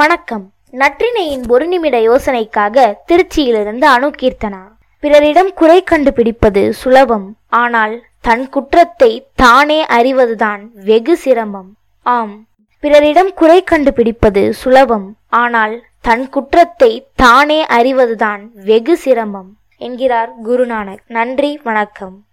வணக்கம். நற்றினையின் ஒரு நிமிட யோசனைக்காக திருச்சியிலிருந்து அணுகீர்த்தனா. பிறரிடம் குறை கண்டுபிடிப்பது சுலபம். ஆனால் தன் குற்றத்தை தானே அறிவதுதான் வெகு சிரமம். ஆம் பிறரிடம் குறை கண்டுபிடிப்பது சுலபம். ஆனால் தன் குற்றத்தை தானே அறிவதுதான் வெகு சிரமம். என்கிறார் குருநானக். நன்றி வணக்கம்.